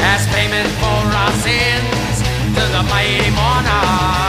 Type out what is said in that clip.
As payment for our sins to the mighty monarch.